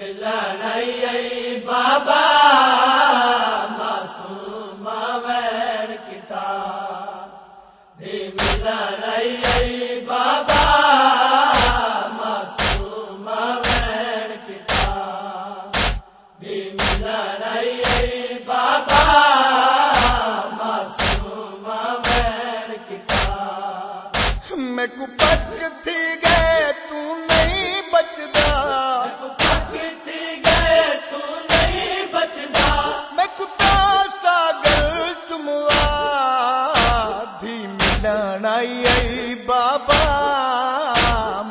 ملن بابا معصوم وین کتاب دی بابا معصوم وین کتاب دی بابا معصوم وین کتاب میں کو بچ تھی گئے، تو نہیں بچدا لڑائی بابا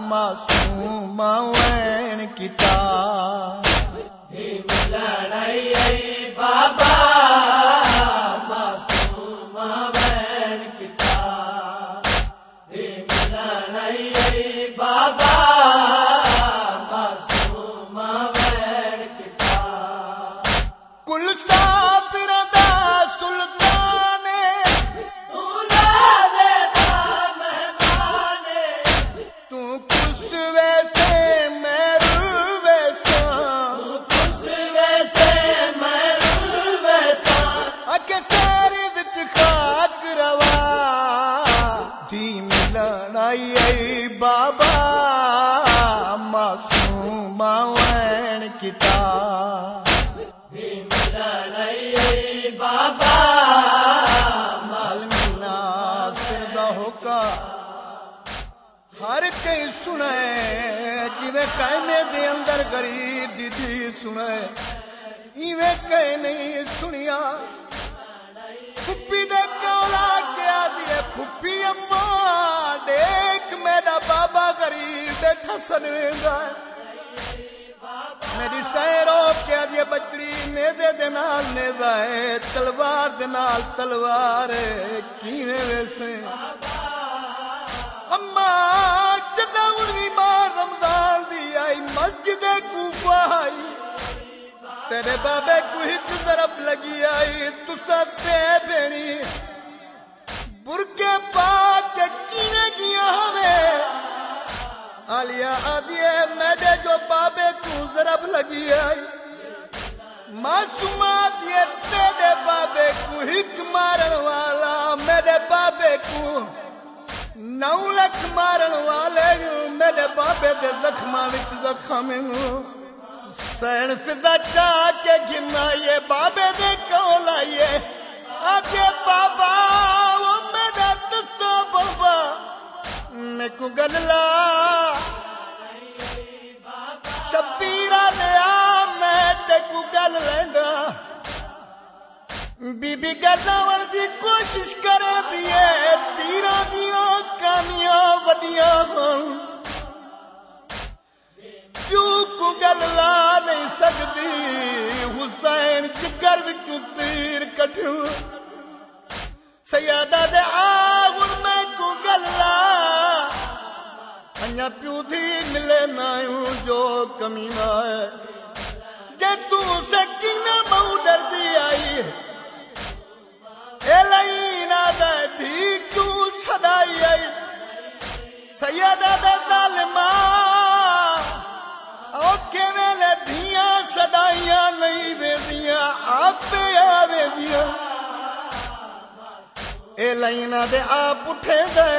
معصوم وین کتاب وین کتاب بابا ہوکا ہر کئی سنے جویں کہنے دے اندر غریب دی دھی سنے ایویں کہیں نہیں سنیا پھپھی دے کولا کیا دیے پھپھی اما دیکھ میرا بابا غریب بیٹھا سنویندا ہے میری سیرو کیا دیے بچڑی نیزے دے نال نیزا ہے، تلوار دے نال تلوار ہے، کیویں ویسے؟ اما جدا انوی ماں رمضان دی آئی، مسجد کوفہ آئی، تیرے بابے کو ایک ضرب لگی آئی تسا تے بینی برکے پاک کے کینے گیا ہمیں آلیا آدھیے میرے جو بابے کو ضرب لگی آئی معصومات یہ تیرے بابے کو ہک مارن والا، میرے بابے کو نو لکھ مارن والے، میرے بابے دے زخماں وچ زخم سین فضا چاہ کے گھنا یہ بابے دے کول آئیے آجے بابا وہ میرا دسو بابا میں کو گللا۔ شبیرہ بی بی گلاون دی کوشش کرے دیے تیرا دیاں کامیاں وڈیاں ہن کیوں کو گل لا نہیں سکتی؟ حسین جگر وچوں تیر کٹھوں سیادہ دے آغن میں کو گل لا۔ انیا پیو دی ملے نایوں جو کمینہ ہے۔ جے تو سے کنے مہو ڈر دی آئی اے لینا دے دی کیوں صدائی آئی سیادہ دے ظالمان اوکے ویلے دیاں صدائیاں نہیں ویدیاں آپ پہ آوے دیاں اے لائنا دے آپ اٹھے دے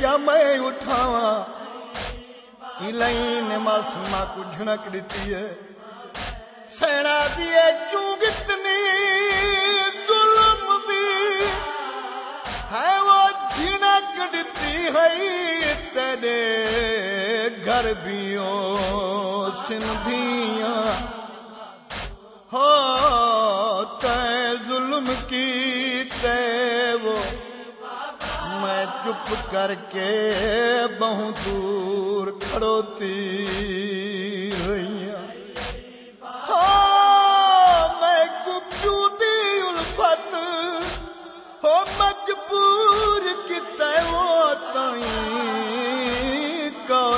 یا میں اٹھاواں ای لائن معصومہ کو جھنک دیتی ہے سینا دیے چونگ عربیوں سندھیاں ہو تے ظلم کی تے وہ میں چپ کر کے بہت دور کھڑوتی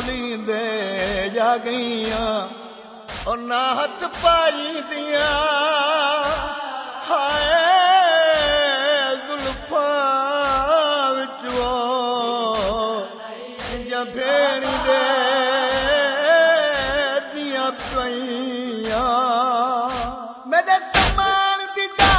سلی دے جا گئیاں اور ناہت پائی دیا ہائے زلفاں وچوں دیا پائیاں میرے تمان دی جا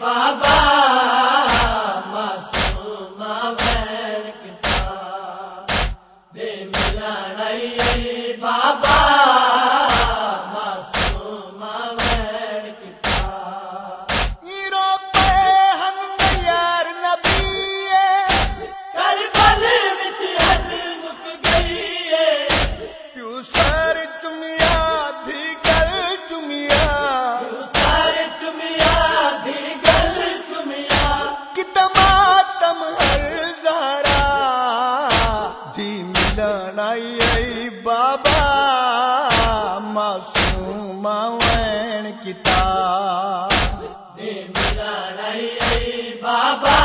بابا گئی بابا معصوم وین کتاب۔ دے ملا بابا